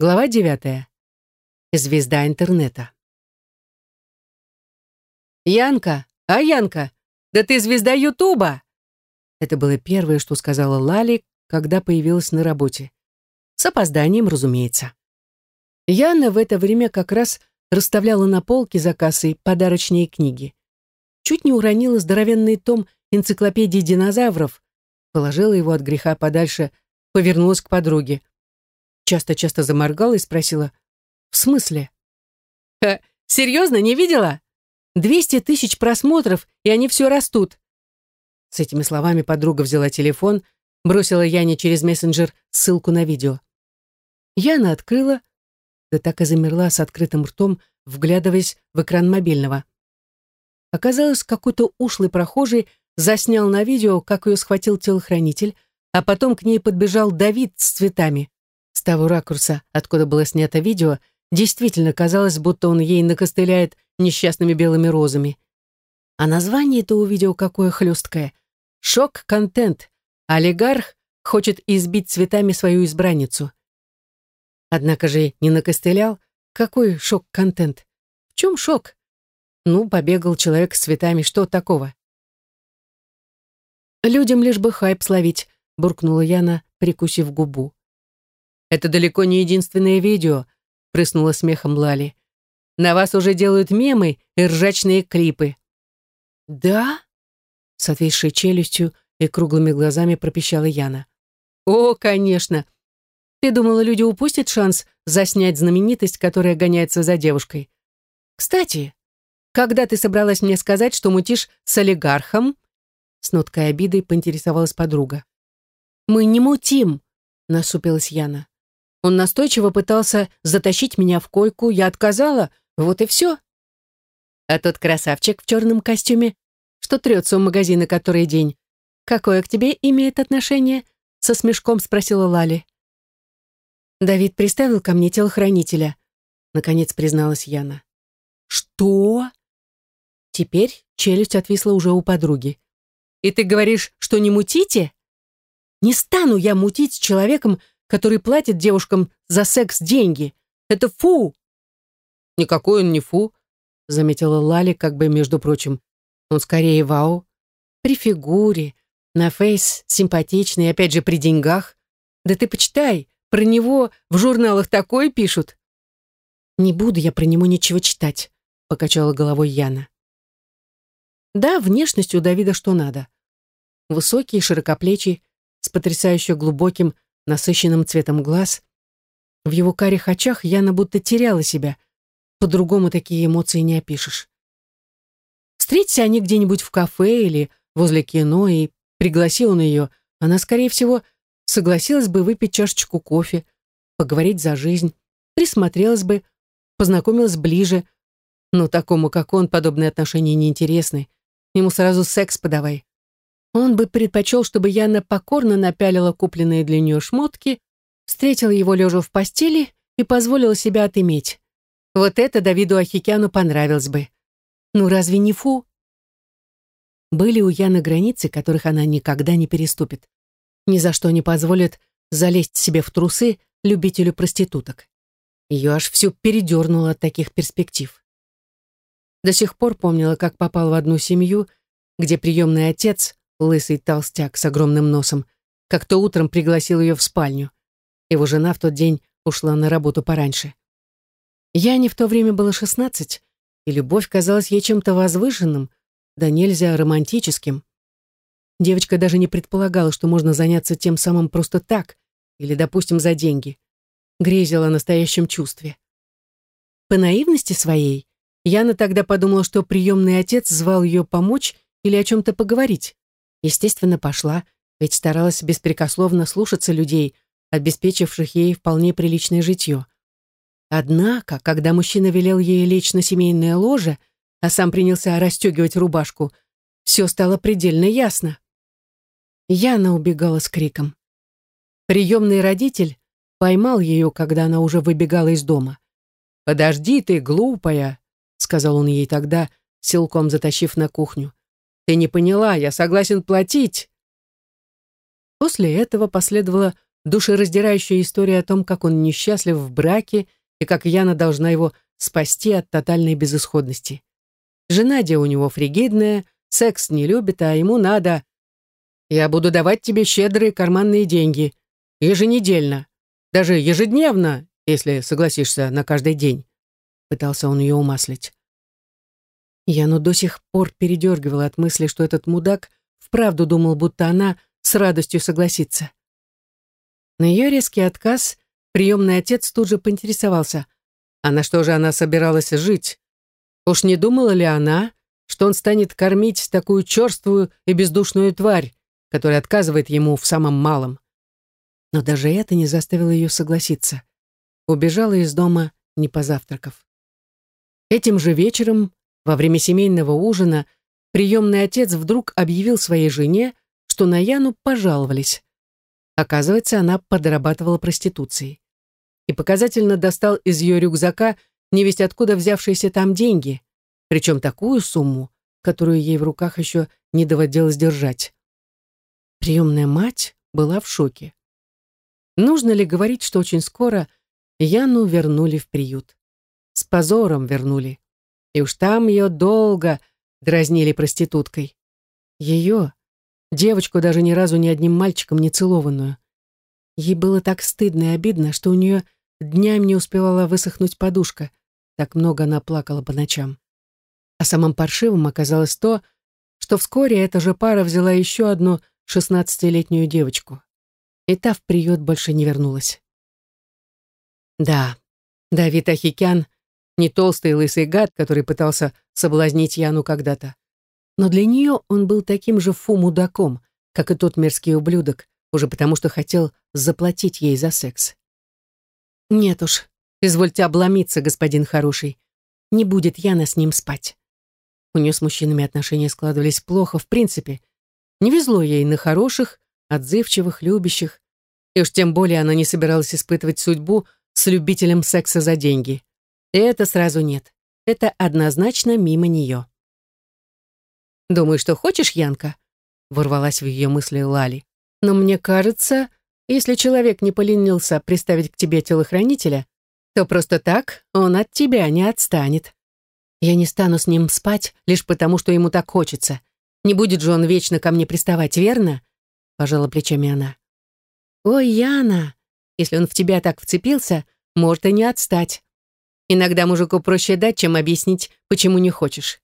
Глава девятая. Звезда интернета. «Янка! А, Янка! Да ты звезда Ютуба!» Это было первое, что сказала Лали, когда появилась на работе. С опозданием, разумеется. Яна в это время как раз расставляла на полке за кассой подарочные книги. Чуть не уронила здоровенный том энциклопедии динозавров, положила его от греха подальше, повернулась к подруге часто-часто заморгала и спросила, «В смысле?» «Ха, серьезно, не видела? Двести тысяч просмотров, и они все растут». С этими словами подруга взяла телефон, бросила Яне через мессенджер ссылку на видео. Яна открыла, да так и замерла с открытым ртом, вглядываясь в экран мобильного. Оказалось, какой-то ушлый прохожий заснял на видео, как ее схватил телохранитель, а потом к ней подбежал Давид с цветами. Того ракурса, откуда было снято видео, действительно казалось, будто он ей накостыляет несчастными белыми розами. А название-то у видео какое хлесткое. Шок-контент. Олигарх хочет избить цветами свою избранницу. Однако же не накостылял. Какой шок-контент? В чем шок? Ну, побегал человек с цветами, что такого? Людям лишь бы хайп словить, буркнула Яна, прикусив губу. Это далеко не единственное видео», — прыснула смехом Лали. «На вас уже делают мемы и ржачные клипы». «Да?» — с отвисшей челюстью и круглыми глазами пропищала Яна. «О, конечно! Ты думала, люди упустят шанс заснять знаменитость, которая гоняется за девушкой? Кстати, когда ты собралась мне сказать, что мутишь с олигархом?» С ноткой обиды поинтересовалась подруга. «Мы не мутим», — насупилась Яна. Он настойчиво пытался затащить меня в койку, я отказала, вот и все. А тот красавчик в черном костюме, что трется у магазина который день, какое к тебе имеет отношение? Со смешком спросила Лали. Давид приставил ко мне телохранителя, наконец призналась Яна. Что? Теперь челюсть отвисла уже у подруги. И ты говоришь, что не мутите? Не стану я мутить с человеком, который платит девушкам за секс деньги. Это фу!» «Никакой он не фу», — заметила Лали, как бы между прочим. «Он скорее вау. При фигуре, на фейс симпатичный, опять же при деньгах. Да ты почитай, про него в журналах такое пишут». «Не буду я про него ничего читать», — покачала головой Яна. Да, внешность у Давида что надо. Высокий, широкоплечий, с потрясающе глубоким, насыщенным цветом глаз. В его карих очах Яна будто теряла себя. По-другому такие эмоции не опишешь. Встреться они где-нибудь в кафе или возле кино, и пригласи он ее, она, скорее всего, согласилась бы выпить чашечку кофе, поговорить за жизнь, присмотрелась бы, познакомилась ближе. Но такому, как он, подобные отношения неинтересны. Ему сразу секс подавай. Он бы предпочел, чтобы Яна покорно напялила купленные для нее шмотки, встретила его лежа в постели и позволила себя отыметь. Вот это Давиду Ахикяну понравилось бы. Ну разве не фу? Были у Яны границы, которых она никогда не переступит. Ни за что не позволит залезть себе в трусы любителю проституток. Ее аж всю передернуло от таких перспектив. До сих пор помнила, как попал в одну семью, где приемный отец лысый толстяк с огромным носом, как-то утром пригласил ее в спальню. Его жена в тот день ушла на работу пораньше. Яне в то время было шестнадцать, и любовь казалась ей чем-то возвышенным, да нельзя романтическим. Девочка даже не предполагала, что можно заняться тем самым просто так, или, допустим, за деньги. Грезила о настоящем чувстве. По наивности своей, Яна тогда подумала, что приемный отец звал ее помочь или о чем-то поговорить. Естественно, пошла, ведь старалась беспрекословно слушаться людей, обеспечивших ей вполне приличное житье. Однако, когда мужчина велел ей лечь на семейное ложе, а сам принялся расстегивать рубашку, все стало предельно ясно. Яна убегала с криком. Приемный родитель поймал ее, когда она уже выбегала из дома. «Подожди ты, глупая», — сказал он ей тогда, силком затащив на кухню. Ты не поняла, я согласен платить. После этого последовало душераздирающая история о том, как он несчастлив в браке и как Яна должна его спасти от тотальной безысходности. Жена де у него фригидная, секс не любит, а ему надо. Я буду давать тебе щедрые карманные деньги. Еженедельно. Даже ежедневно, если согласишься на каждый день. Пытался он ее умаслить. Яну до сих пор передергивала от мысли, что этот мудак вправду думал, будто она с радостью согласится. На ее резкий отказ приемный отец тут же поинтересовался, а на что же она собиралась жить? Уж не думала ли она, что он станет кормить такую черствую и бездушную тварь, которая отказывает ему в самом малом? Но даже это не заставило ее согласиться. Убежала из дома, не позавтракав. Этим же вечером, во время семейного ужина, приемный отец вдруг объявил своей жене, что на Яну пожаловались. Оказывается, она подрабатывала проституцией. И показательно достал из ее рюкзака невесть откуда взявшиеся там деньги, причем такую сумму, которую ей в руках еще не доводилось держать. Приемная мать была в шоке. Нужно ли говорить, что очень скоро Яну вернули в приют? С позором вернули. И уж там ее долго дразнили проституткой. Ее, девочку даже ни разу ни одним мальчиком не целованную. Ей было так стыдно и обидно, что у нее днями не успевала высохнуть подушка. Так много она плакала по ночам. А самым паршивым оказалось то, что вскоре эта же пара взяла еще одну шестнадцатилетнюю девочку. И та в приют больше не вернулась. Да, Давид Ахикян не толстый лысый гад, который пытался соблазнить Яну когда-то. Но для нее он был таким же фу-мудаком, как и тот мерзкий ублюдок, уже потому что хотел заплатить ей за секс. «Нет уж, извольте обломиться, господин хороший. Не будет Яна с ним спать». У нее с мужчинами отношения складывались плохо в принципе. Не везло ей на хороших, отзывчивых, любящих. И уж тем более она не собиралась испытывать судьбу с любителем секса за деньги. Это сразу нет. Это однозначно мимо нее. «Думаю, что хочешь, Янка?» ворвалась в ее мысли Лали. «Но мне кажется, если человек не поленился приставить к тебе телохранителя, то просто так он от тебя не отстанет. Я не стану с ним спать лишь потому, что ему так хочется. Не будет же он вечно ко мне приставать, верно?» Пожала плечами она. «Ой, Яна, если он в тебя так вцепился, может и не отстать. Иногда мужику проще дать, чем объяснить, почему не хочешь.